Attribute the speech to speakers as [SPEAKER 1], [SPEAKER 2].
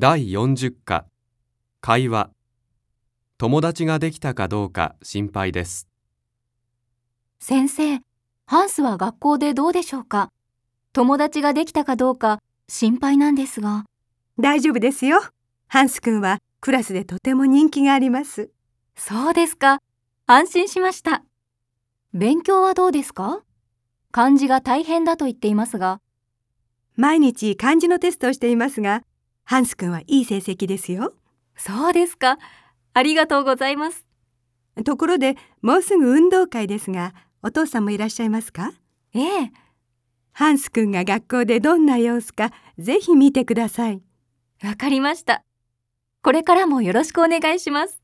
[SPEAKER 1] 第40課会話友達ができたかどうか心配です。
[SPEAKER 2] 先生、ハンスは学校でどうでしょうか？友達ができたかどうか心配なんですが。
[SPEAKER 3] 大丈夫ですよ。ハンス君はクラスでとても人気があります。
[SPEAKER 2] そうですか。安心しました。勉強はどうですか？漢字が大変だと言っていますが。
[SPEAKER 3] 毎日漢字のテストをしていますが、ハンス君はいい成績ですよ。
[SPEAKER 2] そうですか。ありがとうございます。
[SPEAKER 3] ところで、もうすぐ運動会ですが、お父さんもいらっしゃいますか？
[SPEAKER 2] ええ。
[SPEAKER 3] ハンス君が学校でどんな様子か、ぜひ見てください。
[SPEAKER 2] わかりました。これからもよろしくお願いします。